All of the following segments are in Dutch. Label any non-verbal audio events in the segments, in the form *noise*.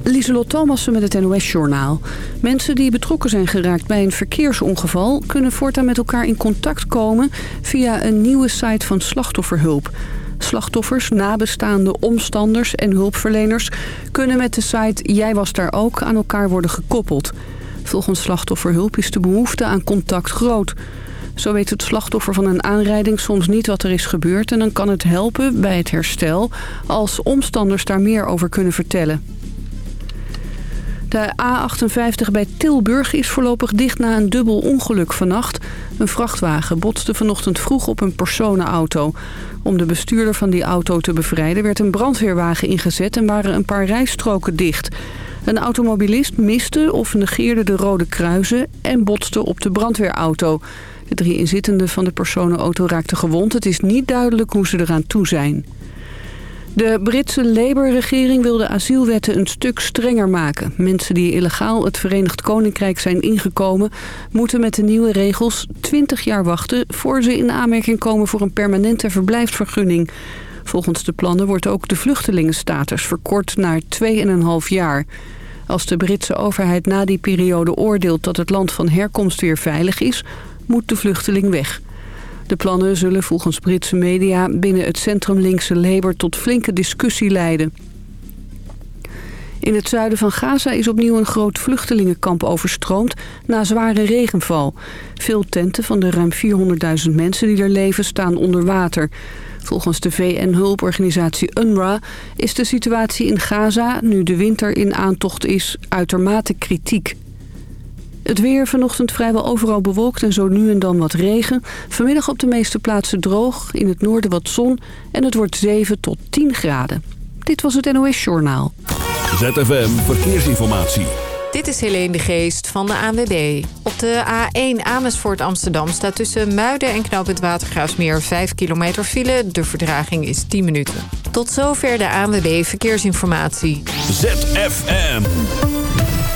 Lieselot Thomassen met het NOS-journaal. Mensen die betrokken zijn geraakt bij een verkeersongeval... kunnen voortaan met elkaar in contact komen via een nieuwe site van slachtofferhulp. Slachtoffers, nabestaanden, omstanders en hulpverleners... kunnen met de site Jij was daar ook aan elkaar worden gekoppeld. Volgens slachtofferhulp is de behoefte aan contact groot... Zo weet het slachtoffer van een aanrijding soms niet wat er is gebeurd... en dan kan het helpen bij het herstel als omstanders daar meer over kunnen vertellen. De A58 bij Tilburg is voorlopig dicht na een dubbel ongeluk vannacht. Een vrachtwagen botste vanochtend vroeg op een personenauto. Om de bestuurder van die auto te bevrijden werd een brandweerwagen ingezet... en waren een paar rijstroken dicht. Een automobilist miste of negeerde de rode kruisen en botste op de brandweerauto. De drie inzittenden van de personenauto raakten gewond. Het is niet duidelijk hoe ze eraan toe zijn. De Britse Labour-regering wil de asielwetten een stuk strenger maken. Mensen die illegaal het Verenigd Koninkrijk zijn ingekomen... moeten met de nieuwe regels 20 jaar wachten... voor ze in aanmerking komen voor een permanente verblijfsvergunning. Volgens de plannen wordt ook de vluchtelingenstatus verkort naar 2,5 jaar. Als de Britse overheid na die periode oordeelt dat het land van herkomst weer veilig is... moet de vluchteling weg. De plannen zullen volgens Britse media binnen het centrum-linkse Labour tot flinke discussie leiden. In het zuiden van Gaza is opnieuw een groot vluchtelingenkamp overstroomd na zware regenval. Veel tenten van de ruim 400.000 mensen die er leven staan onder water. Volgens de VN-hulporganisatie UNRWA is de situatie in Gaza, nu de winter in aantocht is, uitermate kritiek. Het weer vanochtend vrijwel overal bewolkt en zo nu en dan wat regen. Vanmiddag op de meeste plaatsen droog, in het noorden wat zon en het wordt 7 tot 10 graden. Dit was het NOS Journaal. ZFM Verkeersinformatie. Dit is Helene de Geest van de ANWB. Op de A1 Amersfoort Amsterdam staat tussen Muiden en Knoop het Watergraafsmeer 5 kilometer file. De verdraging is 10 minuten. Tot zover de ANWB Verkeersinformatie. ZFM.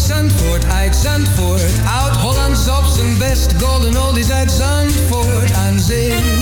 Zandvoort, Zandvoort, uit Zandvoort. Oud-Hollands op zijn best. Golden oldies uit Zandvoort aan zee.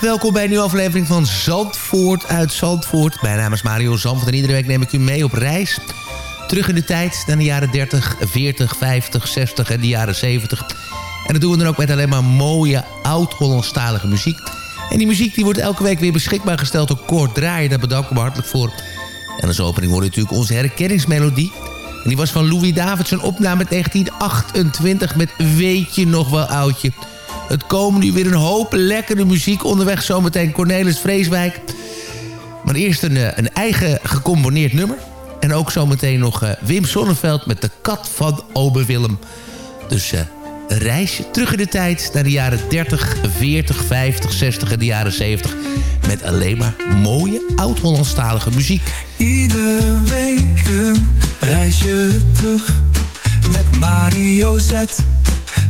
Welkom bij een nieuwe aflevering van Zandvoort uit Zandvoort. Mijn naam is Mario Zandvoort en iedere week neem ik u mee op reis. Terug in de tijd naar de jaren 30, 40, 50, 60 en de jaren 70. En dat doen we dan ook met alleen maar mooie oud-Hollandstalige muziek. En die muziek die wordt elke week weer beschikbaar gesteld door Kort Draaien. Daar bedank ik me hartelijk voor. En als opening hoorde natuurlijk onze herkenningsmelodie. En die was van Louis Davids, een opname uit 1928 met Weet je nog wel oudje... Het komen nu weer een hoop lekkere muziek onderweg. Zometeen Cornelis Vreeswijk. Maar eerst een, eh, een eigen gecomponeerd nummer. En ook zometeen nog uh, Wim Sonneveld met de kat van Obe Willem. Dus een reisje terug in de tijd naar de jaren 30, 40, 50, 60 en de jaren 70. Met alleen maar mooie oud-Hollandstalige muziek. Iedere week een reisje terug met Mario Z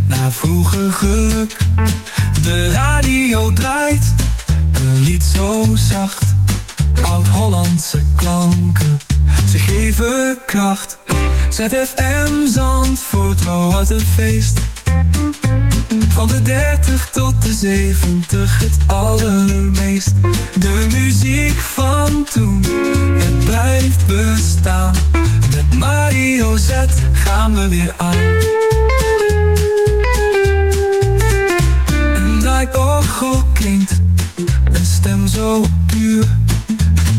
naar vroeger geluk. De radio draait, een lied zo zacht. Oud-Hollandse klanken, ze geven kracht. ZFM Zandvoort, oh wat een feest. Van de 30 tot de 70 het allermeest. De muziek van toen, het blijft bestaan. Met Mario Z gaan we weer aan. Orgel klinkt, een stem zo puur.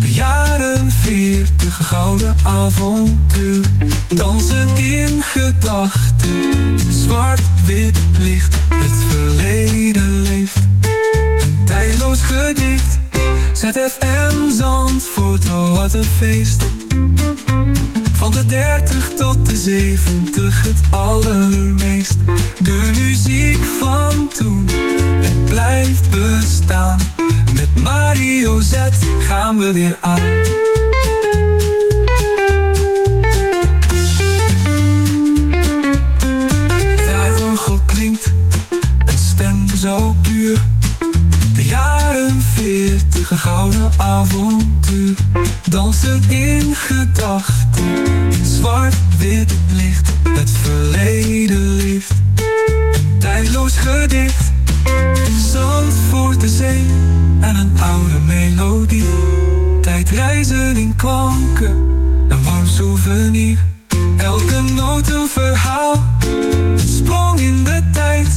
De jaren 40, een gouden avontuur. Dansen in gedachten, zwart-wit licht. Het verleden leeft, een tijdloos gedicht. ZFM Zandvoort, oh wat een feest. Van de 30 tot de 70 het allermeest. De muziek van toen, het blijft bestaan. Met Mario Z gaan we weer aan. Draaiorgel klinkt, een stem zo puur. De jaren veertig, een gouden avontuur. Dansen in gedachten, zwart-wit licht. Het verleden een tijdloos gedicht. Zand voor de zee en een oude melodie. Tijdreizen in klanken, een warm souvenir. Elke noot een verhaal, sprong in de tijd.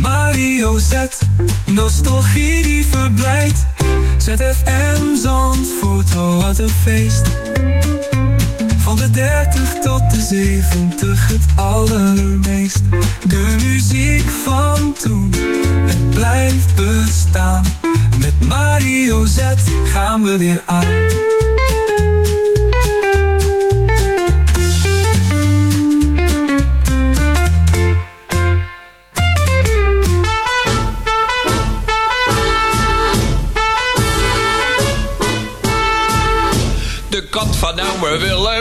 Mario Z, nostalgie die verblijdt. ZFM Zandvoort, oh wat een feest. Van de 30 tot de 70 het allermeest. De muziek van toen, het blijft bestaan. Met Mario Z gaan we weer aan. De kat van ome Willem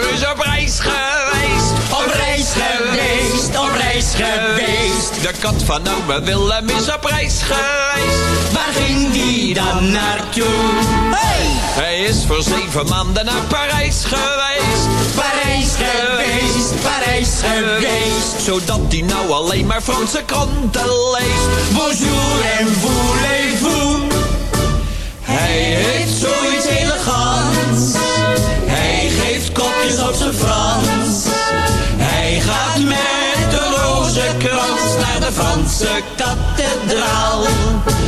kat van ome Willem is op reis geweest. Waar ging die dan naartoe? Hey! Hij is voor zeven maanden naar Parijs geweest. Parijs geweest, Parijs geweest. Zodat hij nou alleen maar Franse kranten leest. Bonjour en voulez-vous. Hij heeft Zoiets elegants. Hij geeft kopjes op zijn Frans. Hij gaat met de rozenkrans naar de Franse kathedraal.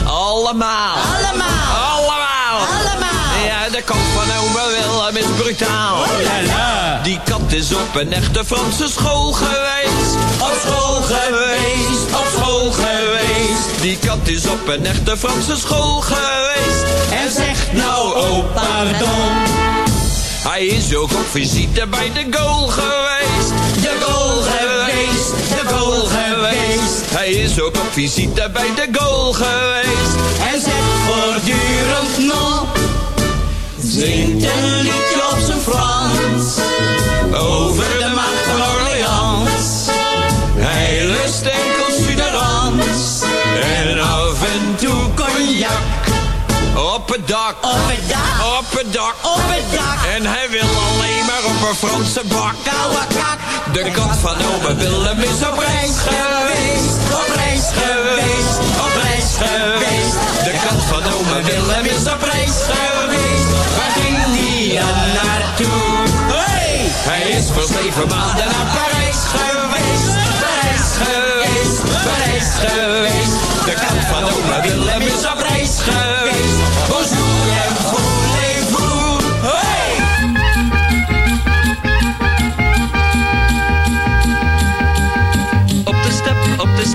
allemaal. Allemaal. Allemaal. Allemaal. Ja, de kat van ome Willem is brutaal. Die kat is op een echte Franse school geweest. Op school geweest, op school geweest. Die kat is op een echte Franse school geweest. En zegt nou, oh pardon. Hij is ook op visite bij de goal geweest. De goal geweest, geweest. Hij is ook op visite bij de goal geweest. En zegt voortdurend nog. Zingt een liedje op zijn Frans. Over de macht van Orleans. Hij lust enkel suderans. En af en toe cognac. Op het dak. Op het dak, Op het dak. op het dak. En hij wil alleen De kat van ome Willem is op reis geweest. Op reis geweest, op reis geweest. De kat van ome Willem is op reis geweest. Waar ging die dan naartoe? Hij is voor zeven maanden naar Parijs geweest. Parijs geweest, Parijs geweest. De kat van ome Willem is op reis geweest. Bonjour en.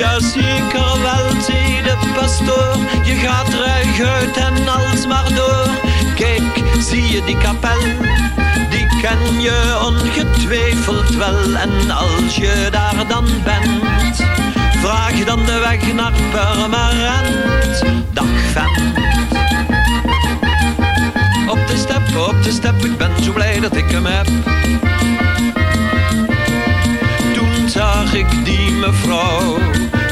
Ja, zeker wel, zei de pastoor. Je gaat ruig uit en als maar door. Kijk, zie je die kapel? Die ken je ongetwijfeld wel. En als je daar dan bent, vraag dan de weg naar Purmerend. Dag vent. Op de step, op de step, ik ben zo blij dat ik hem heb. Toen zag ik die mevrouw.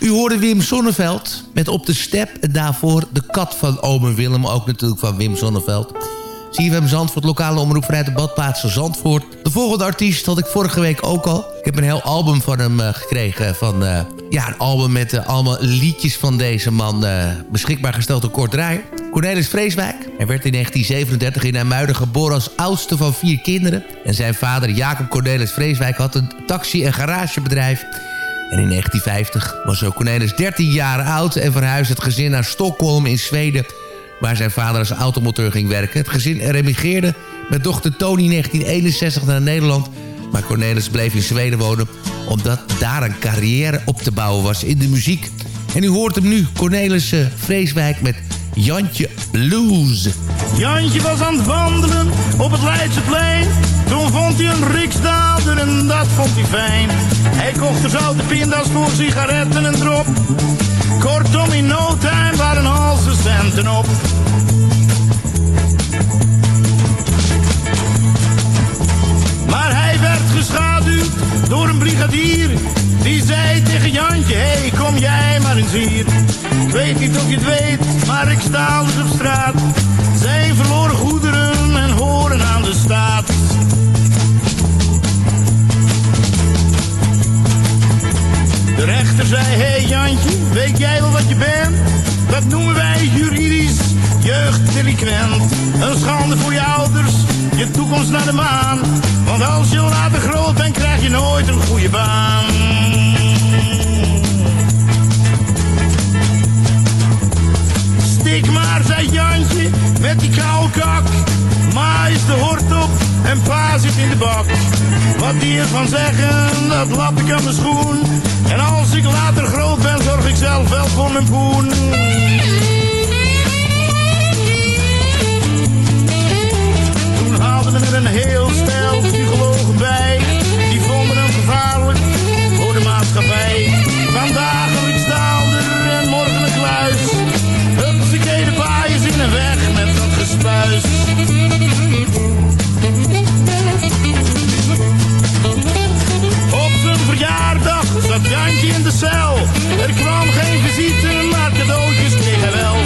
U hoorde Wim Sonneveld met Op de Step. En daarvoor de kat van Ome Willem, ook natuurlijk van Wim Sonneveld. CFM Zandvoort, lokale omroep vanuit de badplaats Zandvoort. De volgende artiest had ik vorige week ook al. Ik heb een heel album van hem uh, gekregen. Van, uh, ja, een album met uh, allemaal liedjes van deze man beschikbaar gesteld door Kort Draaier. Cornelis Vreeswijk. Hij werd in 1937 in Amuiden geboren als oudste van vier kinderen. En zijn vader Jacob Cornelis Vreeswijk had een taxi- en garagebedrijf... En in 1950 was Cornelis 13 jaar oud en verhuisde het gezin naar Stockholm in Zweden waar zijn vader als automonteur ging werken. Het gezin remigreerde met dochter Tony in 1961 naar Nederland... maar Cornelis bleef in Zweden wonen omdat daar een carrière op te bouwen was in de muziek. En u hoort hem nu, Cornelis uh, Vreeswijk met Jantje Blues. Jantje was aan het wandelen op het Leidseplein. Toen vond hij een riksdaalder en dat vond hij fijn. Hij kocht er zoute pinda's voor sigaretten en drop. Kortom, in no time waren al zijn centen op. Maar hij werd geschaduwd door een brigadier. Die zei tegen Jantje, hey, kom jij maar eens hier. Weet niet of je het weet, maar ik sta dus op straat. Zijn verloren goederen en horen aan de staat. De rechter zei, hé hey Jantje, weet jij wel wat je bent? Dat noemen wij juridisch jeugddelinquent. Een schande voor je ouders, je toekomst naar de maan. Want als je later groot bent, krijg je nooit een goede baan. Stik maar, zei Jantje, met die koude kak. Ma is de hort op en pa zit in de bak. Wat die ervan zeggen, dat lap ik aan mijn schoen. En als ik later groot ben, zorg ik zelf wel voor mijn poen. Toen haalden we een heel stel in de cel. Er kwam geen visite, maar cadeautjes kreeg hij wel.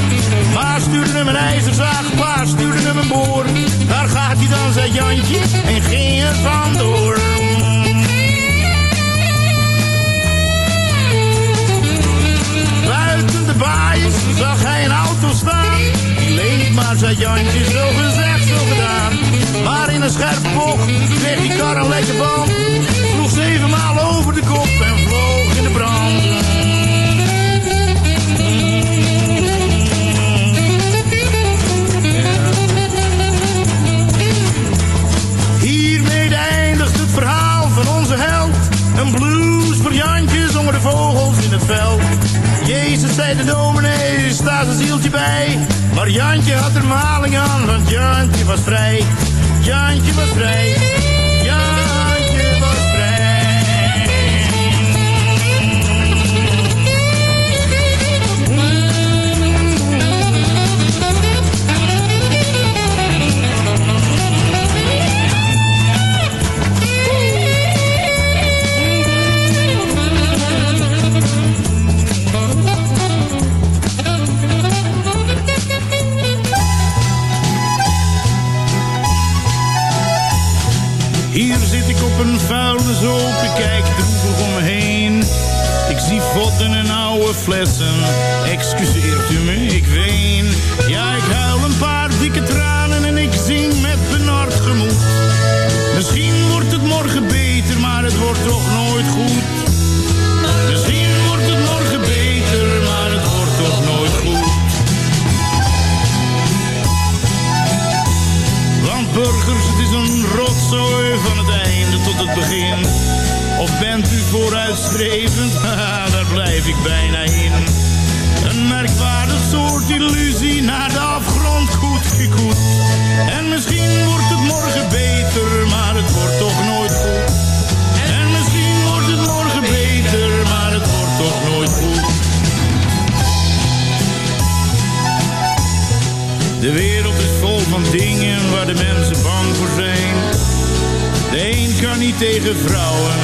Maar stuurde hem een ijzerzaag, pa stuurde hem een boor. Daar gaat hij dan, zei Jantje, en ging er vandoor. Buiten de baaiers zag hij een auto staan. Die leent maar, zei Jantje, zo gezegd, zo gedaan. Maar in een scherpe bocht kreeg die kar een lekker band. Bij. Maar Jantje had er maling aan, want Jantje was vrij. Jantje was vrij. op een vuile zoop, ik kijk droevig omheen. Ik zie vodden en oude flessen, excuseert u me, ik ween. Ja, ik huil een paar dikke tranen en ik zing met benard gemoed. Misschien wordt het morgen beter, maar het wordt toch nooit goed. Misschien wordt het morgen beter, maar het wordt toch nooit goed. Want burgers, het is een rotzooi van het tot het begin? Of bent u vooruitstrevend? *laughs* Daar blijf ik bijna in. Een merkwaardig soort illusie naar de afgrond goed gekoet. En misschien wordt het morgen beter, maar het wordt toch nooit goed. Vrouwen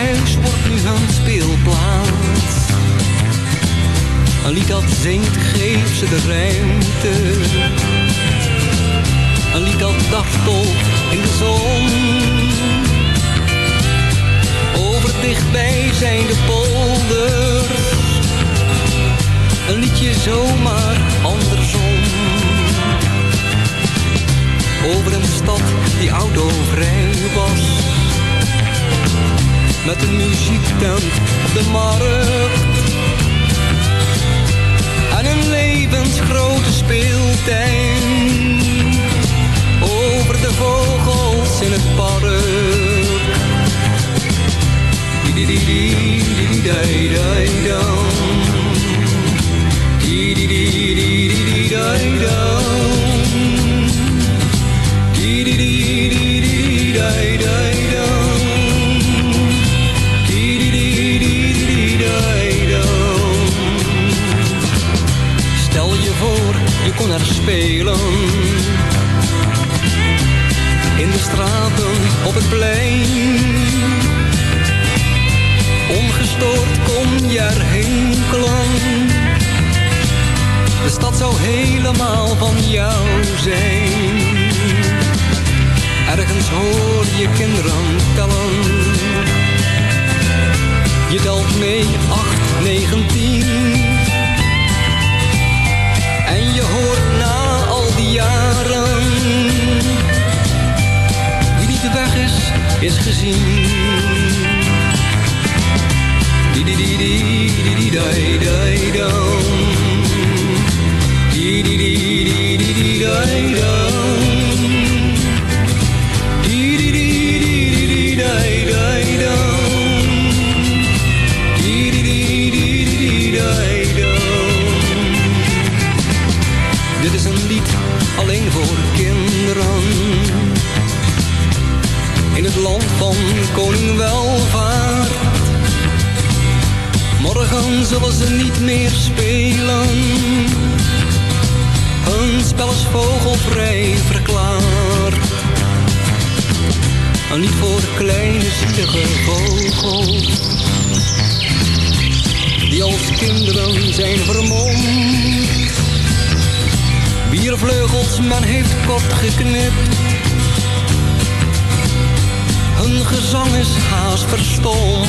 Trappenhuis wordt nu een speelplaats. Een lied dat zingt, geeft ze de ruimte. Een lied dat in de zon over dichtbij zijn de polders. Een liedje zomaar andersom. Over een stad die autovrij was. Met een muziektent op de markt. En een levensgrote speeltuin. Over de vogels in het park. Stel spelen in de straten op het plein ongestoord kon je er hinkelen. De stad zou helemaal van jou zijn. Ergens hoor je kinderen tellen. Je telt mee 8, 9, is gezien. die di di die die dai dai die Di di di dai die niet meer spelen. Hun spel is vogelvrij verklaard. Een lied voor kleine zielige vogels. Die als kinderen zijn vermomd. Wier vleugels men heeft kort geknipt. Hun gezang is haast verstomd.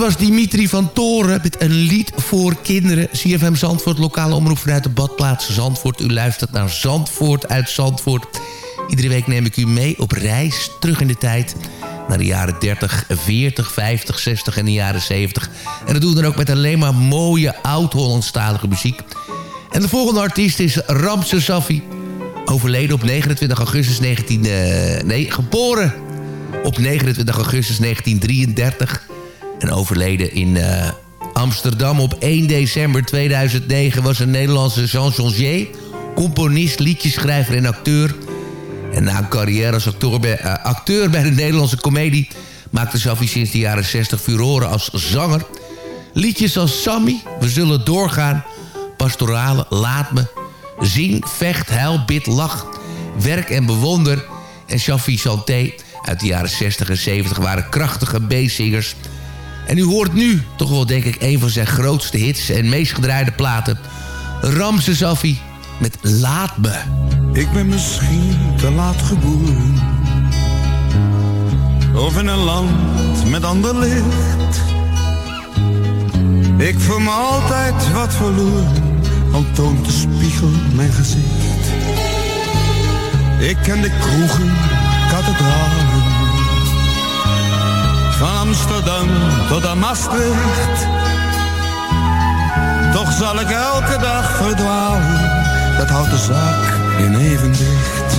was Dimitri van Toren met een lied voor kinderen. CFM Zandvoort, lokale omroep vanuit de badplaats Zandvoort. U luistert naar Zandvoort uit Zandvoort. Iedere week neem ik u mee op reis terug in de tijd... naar de jaren 30, 40, 50, 60 en de jaren 70. En dat doen we dan ook met alleen maar mooie oud-Hollandstalige muziek. En de volgende artiest is Ramse Safi. Overleden op 29 augustus 19... Uh, nee, geboren op 29 augustus 1933 en overleden in uh, Amsterdam op 1 december 2009... was een Nederlandse Jean Jongier, componist, liedjeschrijver en acteur. En na een carrière als acteur bij, bij de Nederlandse komedie... maakte Safi sinds de jaren 60 furoren als zanger. Liedjes als Sammy, We Zullen Doorgaan... Pastorale, Laat Me... Zing, Vecht, Huil, Bid, Lach... Werk en Bewonder... en Shafi Santé uit de jaren 60 en 70 waren krachtige B-zingers... En u hoort nu toch wel denk ik een van zijn grootste hits en meest gedraaide platen. Ramses Affi met Laat Me. Ik ben misschien te laat geboren. Of in een land met ander licht. Ik voel me altijd wat verloren, al toont de spiegel mijn gezicht. Ik ken de kroegen, kathedralen van Amsterdam tot aan Maastricht. Toch zal ik elke dag verdwalen, dat houdt de zaak in evenwicht.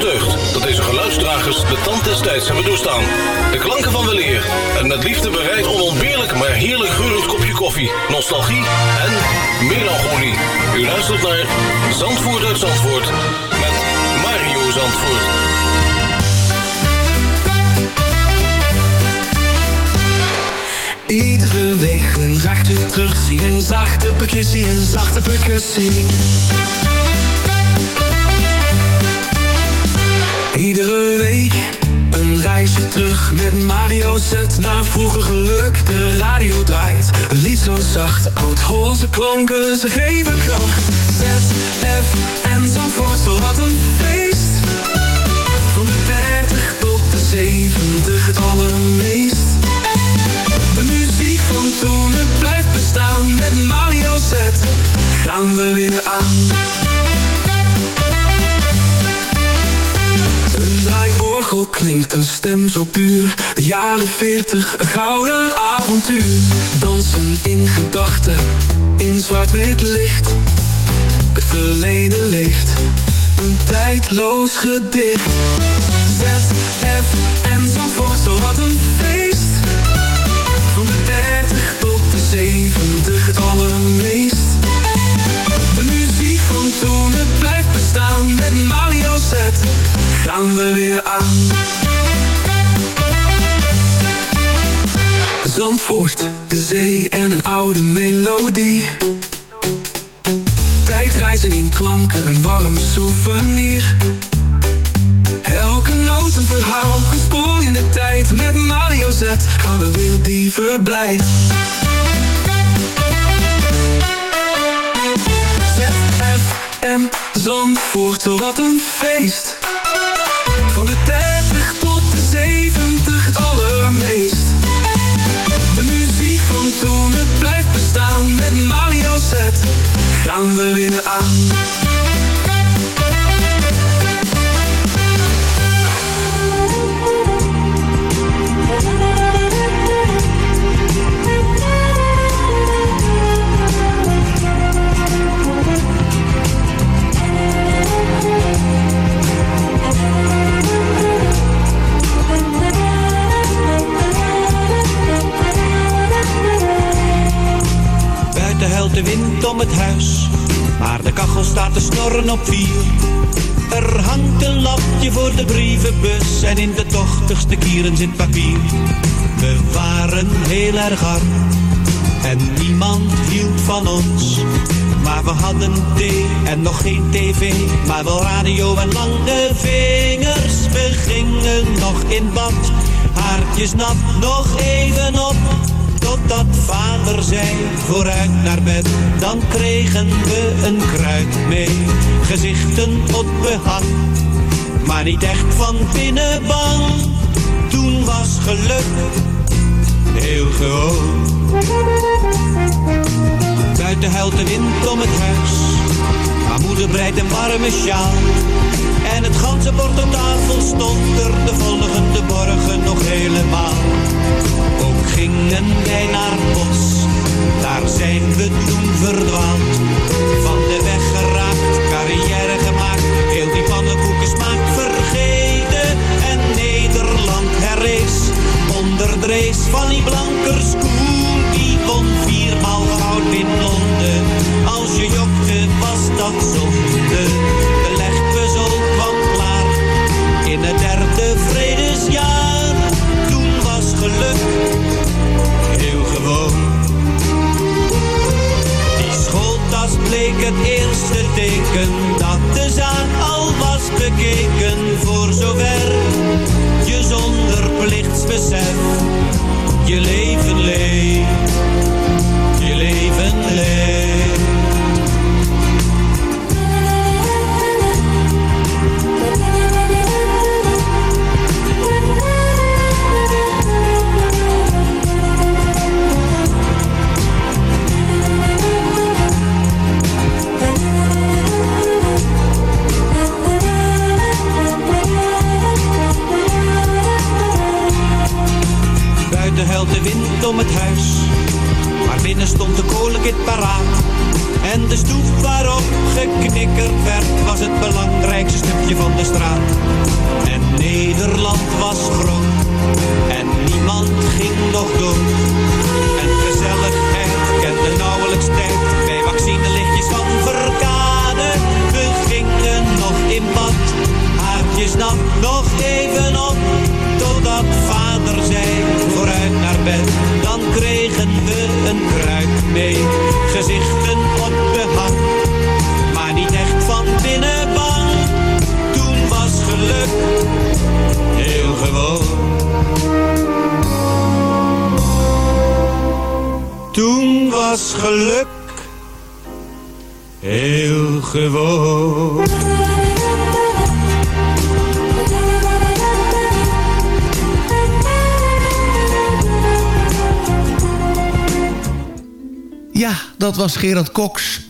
deugd dat deze geluidsdragers de tand des tijds hebben doorstaan. De klanken van weleer en met liefde bereid onontbeerlijk maar heerlijk geurend kopje koffie, nostalgie en melancholie. U luistert naar Zandvoort uit Zandvoort met Mario Zandvoort. Iedere week een zachte terugzie, een zachte percussie, een zachte percussie. Iedere week een reisje terug met Mario zet naar vroeger geluk. De radio draait, een lied zo zacht, oud-Hollandse klanken, ze geven kracht. Zet, F en Zandvoort, wat een feest. Van de 30 tot de 70 het allermeest. De muziek van toen, het blijft bestaan Met Mario Z gaan we weer aan klinkt, een stem zo puur. De jaren 40, een gouden avontuur. Dansen in gedachten, in zwart-wit licht. Het verleden leeft, een tijdloos gedicht en lange vingers. We gingen nog in bad, haartjes nat, nog even op. Totdat vader zei, vooruit naar bed, dan kregen we een kruid mee. Gezichten op behang, maar niet echt van binnen bang. Toen was geluk heel gewoon. Buiten huilt de wind om het huis, maar moeder breidt een warme sjaal. Het ganse bord op tafel stond er de volgende morgen nog helemaal. Ook gingen wij naar bos, daar zijn we toen verdwaald. Van de weg geraakt, carrière gemaakt, heel die pannenkoeken smaak vergeten. En Nederland herrees, onder de van die blankerskoen. Die won viermaal goud in Londen, als je jokte was dat zonde. week het eerste teken dat de zaak al was bekeken. Voor zover je zonder plichtsbesef je leven leeft. Om het huis, maar binnen stond de kolenkit paraat. En de stoep waarop geknikkerd werd, was het belangrijkste stukje van de straat. En Nederland was groot, en niemand ging nog dood. En gezelligheid kende nauwelijks tijd, een mee, gezichten op de hang. Maar niet echt van binnen bang, toen was geluk heel gewoon. Toen was geluk heel gewoon. Dat was Gerard Cox.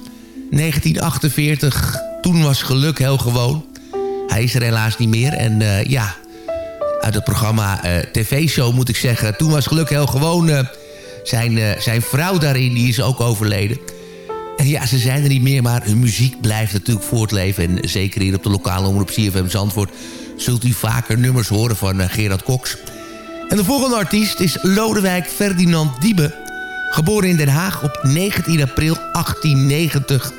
1948. Toen was geluk heel gewoon. Hij is er helaas niet meer. En eh, ja, uit het programma eh, TV-show moet ik zeggen... Toen was geluk heel gewoon. eh, zijn, zijn vrouw daarin, die is ook overleden. En ja, ze zijn er niet meer, maar hun muziek blijft natuurlijk voortleven. En zeker hier op de lokale omroep CFM Zandvoort... zult u vaker nummers horen van Gerard Cox. En de volgende artiest is Lodewijk Ferdinand Diebe... Geboren in Den Haag op 19 april 1890.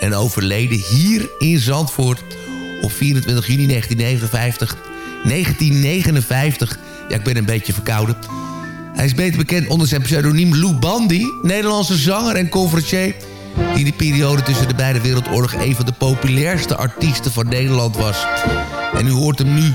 En overleden hier in Zandvoort op 24 juni 1959. 1959. Ja, ik ben een beetje verkouden. Hij is beter bekend onder zijn pseudoniem Lou Bandy. Nederlandse zanger en conferencier. Die in de periode tussen de beide wereldoorlogen... een van de populairste artiesten van Nederland was. En u hoort hem nu.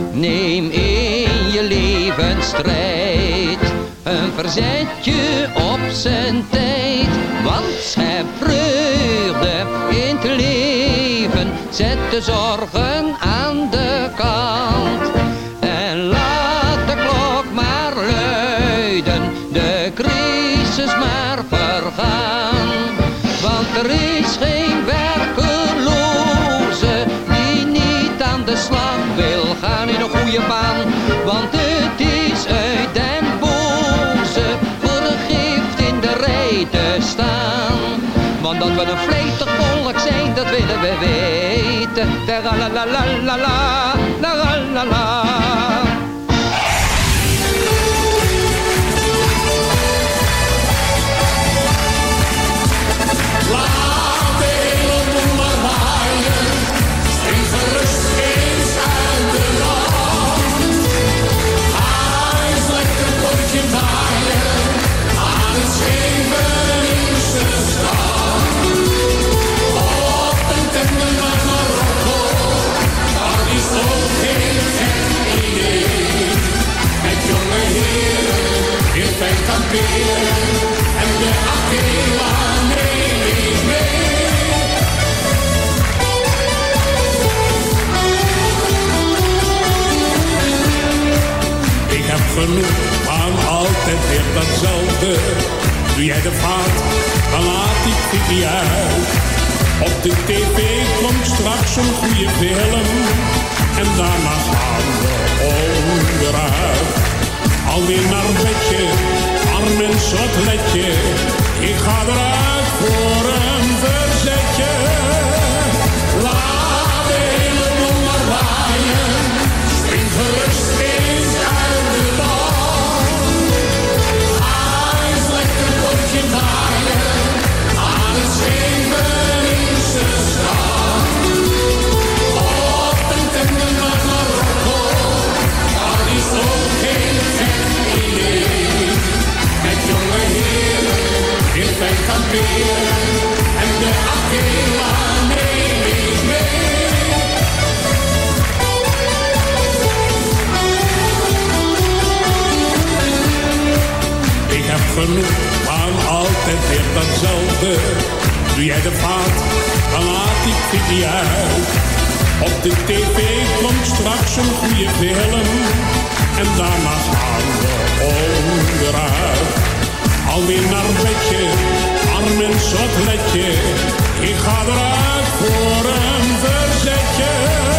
Neem in je leven strijd, een verzetje op zijn tijd. Want schep vreugde in het leven, zet de zorgen aan dat we een vletig volk zijn, dat willen we weten. La la la la la la, la la la la. En de achterwangen Ik heb genoeg maar altijd weer datzelfde. Doe jij de vaart, dan laat ik Vicky uit. Op de tv komt straks een goede film. En daarna gaan we onderuit. Alweer naar bedje zo'n sotletje. Ik ga eruit voor genoeg aan altijd weer datzelfde. Doe jij de vaat, dan laat ik het uit. Op de tv komt straks een goede film. En daarna gaan we onderuit. Alweer naar bedje ik ga eruit voor een verzetje.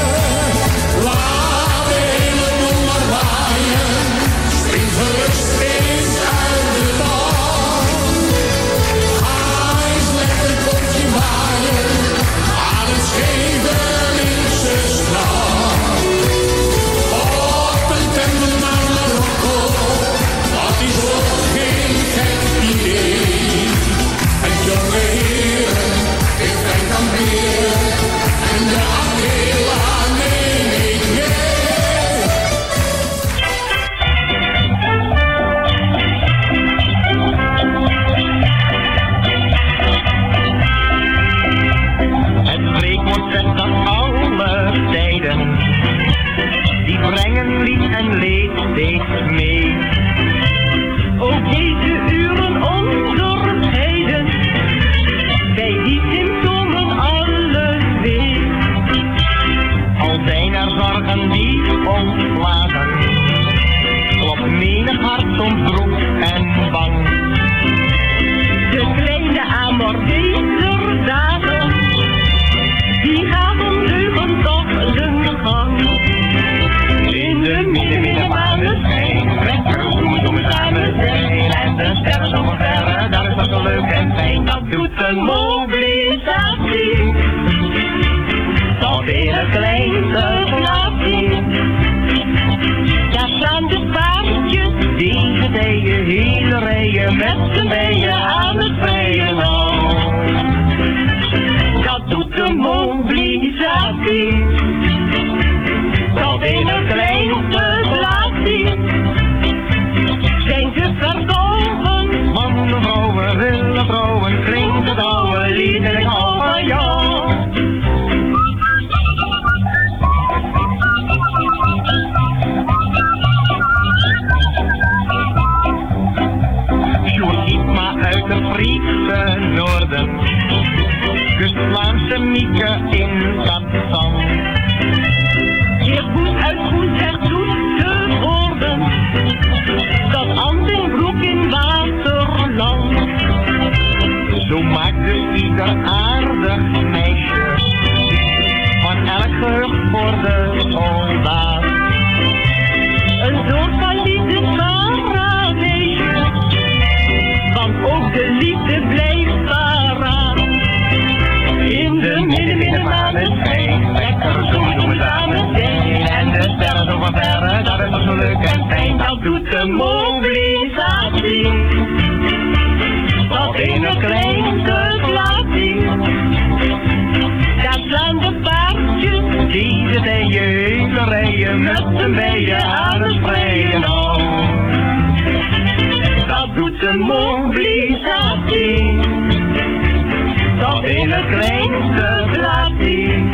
De platie.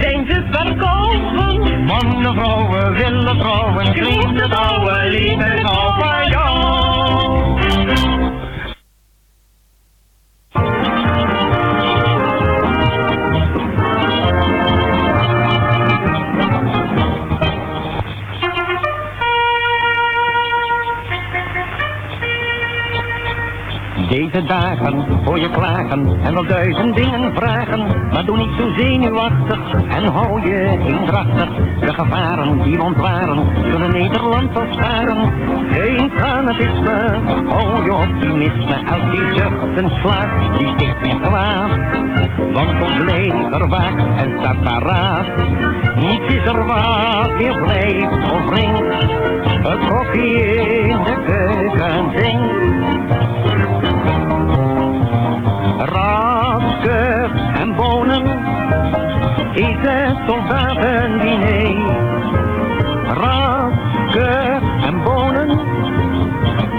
Zijn ze verkopen? Mannen, vrouwen, willen vrouwen, klinkt het al. Duizend dingen vragen. Maar doe niet zo zenuwachtig en hou je eendrachtig. De gevaren die ontwaren zullen Nederland wel sparen. Geen fanatisme, hou je optimisme. Als die zuchten slaat, die sticht meer kwaad. Want ons leger waakt en staat paraat. Niets is er wat weer blijft of wringt. Het koffie in de keuken zingt. Raske en bonen, eten soldatendiner. Raske en bonen,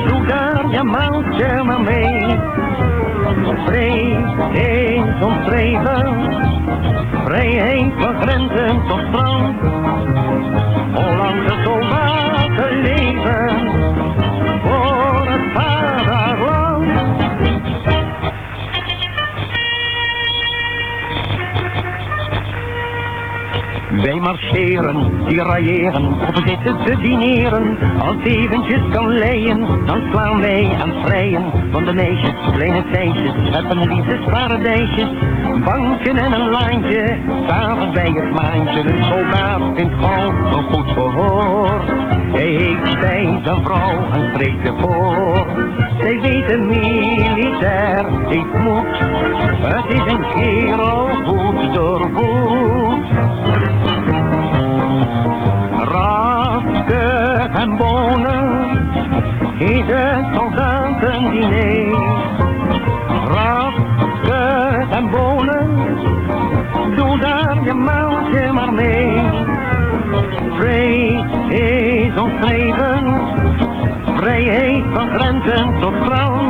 doe daar je maaltje maar mee. Vrees eens omschreven, vrijheid van grenzen tot strand. Hollandse soldaten leven voor het vaderland. Wij marcheren, tirailleren, of we zitten te dineren. Als eventjes kan leien, dan slaan wij aan vrijen. Van de meisjes, kleine feestjes, hebben liefdesparadijsjes. Banken en een lijntje, s'avonds bij het maandje. De soldaat vindt gauw een goed verhoor. Hij heeft bij zijn vrouw een streekje voor. Zij weten militair heeft moed. Het is een kerel goed doorvoed. Raske en bonen, is het soldatendiner. Raske en bonen, doe daar je maaltje maar mee. Vrees is ons leven, vrijheid van grenzen tot strand.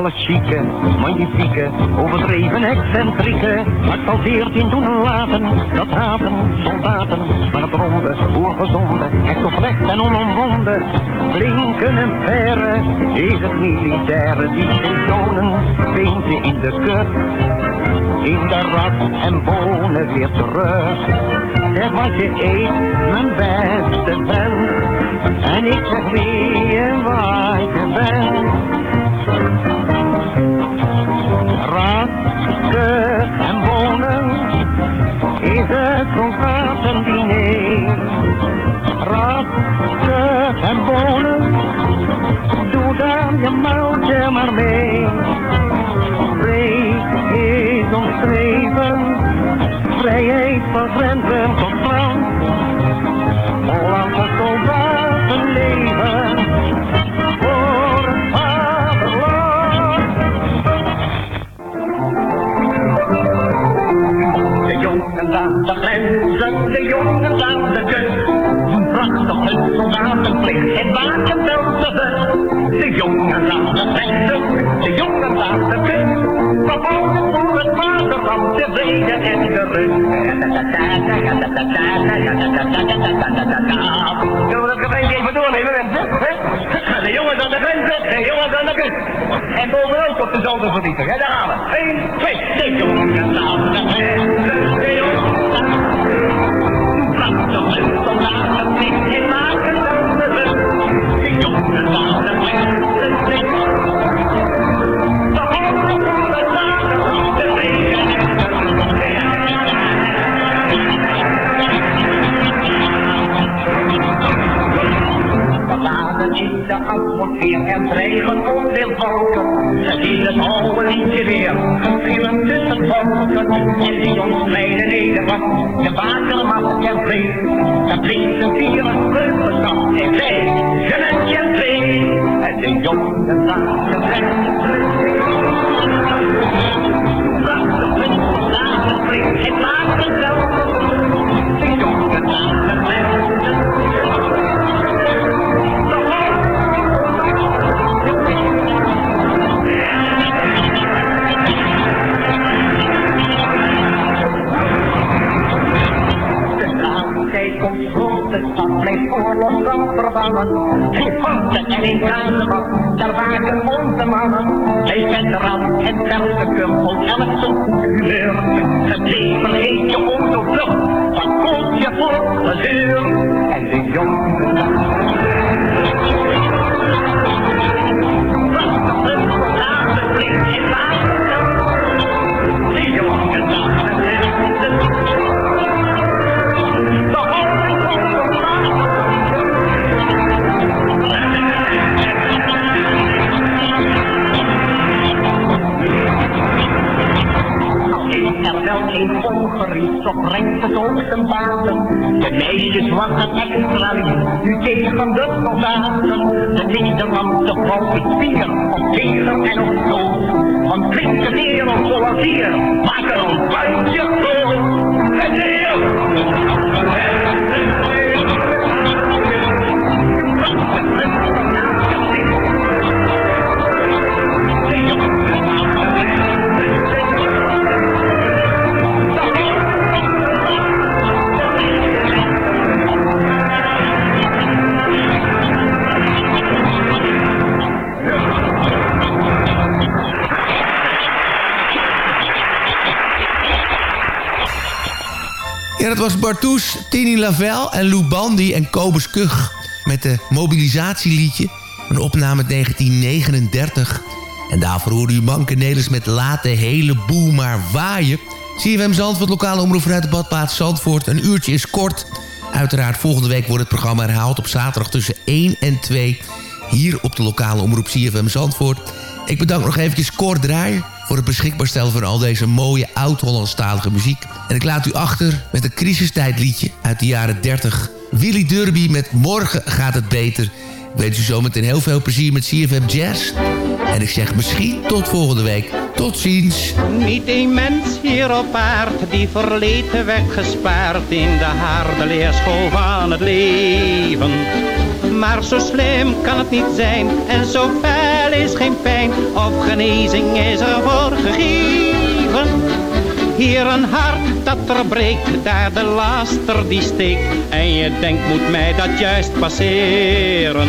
Alle chique, magnifieke, overdreven excentrieke, maar ik zal veertien doen en laten, dat haten, soldaten, maar het ronde, oergezonde, echt oprecht en onomwonden, blinken en verre, is het militaire, die tonen, je in de kut, in de rat en bonen weer terug. Zeg wat je eet, mijn beste vent, en ik zeg wie en waar je bent. Raske en wonen is het soldatendiner. Raske en wonen, doe daar je maaltje maar mee. Vrees is omschreven, vrijheid van grenzen tot strand. Hollandse soldaten leven soldatenplicht en waken wel de bus. De jongens aan de grenzen, de jongens aan de kust. Vervolgens voor het vaderland, de vrede en de rust. Zullen we dat gevecht even doornemen, mensen? De jongens aan de grenzen, de jongens aan de kust. En bovenop op de zolderverdieper, hè? Daar gaan we. 1, 2, de jongens aan de grenzen, de jongens aan de kust. Prachtig hun soldatenplicht en maken dan de rust. De jongens aan de grenzen, de de atmosfeer en dreigen onwil volken. Het is het oude liedje weer, gefilmd tussen volken. In die ons kleine Nederland, de watermacht en. Dat blinkt een vieren vreugdestand en wij, gewend en de Prachtig met soldaten springt, het maakt het. Verbannen. Geen vasten en in kruisenbad, daar waken onze mannen. Hij veteran en persenkum vol elk zijn goed humeur. Het leven heet je om vlug, dan komt je voor de deur. En de jongen er wel geen ongerief, zo brengt het ook zijn baten. De meisjes wachten extra lief, nu tegen de soldaten. De Nederlandse volk is vier, op tegen en op dood. Want klinkt de wereld zoals hier, maak er een buitje groot. Het Ja, was Bartoes, Tini Lavelle en Lou Bandy en Kobus Kug... met de mobilisatieliedje, een opname uit 1939. En daarvoor hoorde u Manke Nelis met Laat de hele boel maar waaien. CFM Zandvoort, lokale omroep vanuit de badplaats Zandvoort. Een uurtje is kort. Uiteraard volgende week wordt het programma herhaald op zaterdag tussen 1 en 2... hier op de lokale omroep CFM Zandvoort. Ik bedank nog eventjes Kort Draaier voor het beschikbaar stellen van al deze mooie oud-Hollandstalige muziek. En ik laat u achter met een crisistijdliedje uit de jaren 30. Willy Derby met Morgen gaat het beter. Ik wens u zometeen heel veel plezier met CFM Jazz. En ik zeg misschien tot volgende week. Tot ziens. Niet een mens hier op aarde die verleden werd gespaard in de harde leerschool van het leven. Maar zo slim kan het niet zijn en zo fel is geen pijn of genezing is er voor gegeven. Hier een hart dat er breekt, daar de laster die steekt. En je denkt moet mij dat juist passeren.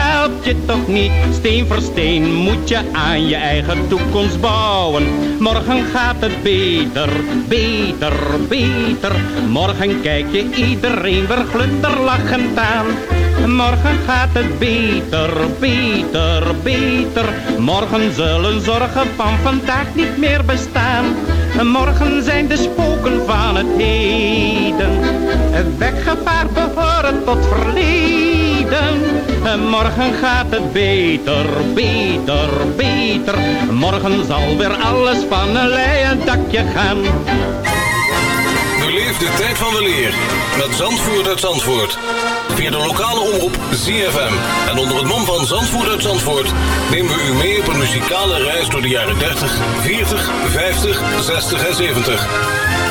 helpt je toch niet. Steen voor steen moet je aan je eigen toekomst bouwen. Morgen gaat het beter, beter, beter. Morgen kijk je iedereen weer glunderlachend aan. Morgen gaat het beter, beter, beter. Morgen zullen zorgen van vandaag niet meer bestaan. Morgen zijn de spoken van het heden. Weggevaard behoren tot verleden. Morgen gaat het beter, beter, beter. Morgen zal weer alles van een leien dakje gaan. Beleef de tijd van de leer met Zandvoort uit Zandvoort. Via de lokale omroep ZFM. En onder het mom van Zandvoort uit Zandvoort... nemen we u mee op een muzikale reis door de jaren 30, 40, 50, 60 en 70.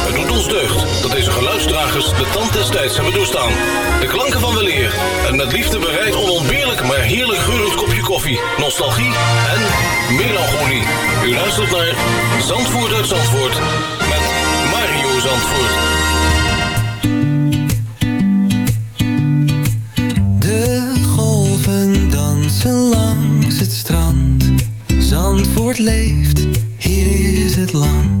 Dat deze geluidsdragers de tand des tijds hebben doorstaan. De klanken van weleer en met liefde bereid onontbeerlijk maar heerlijk geurend kopje koffie, nostalgie en melancholie. U luistert naar Zandvoort uit Zandvoort met Mario Zandvoort. De golven dansen langs het strand. Zandvoort leeft, hier is het land.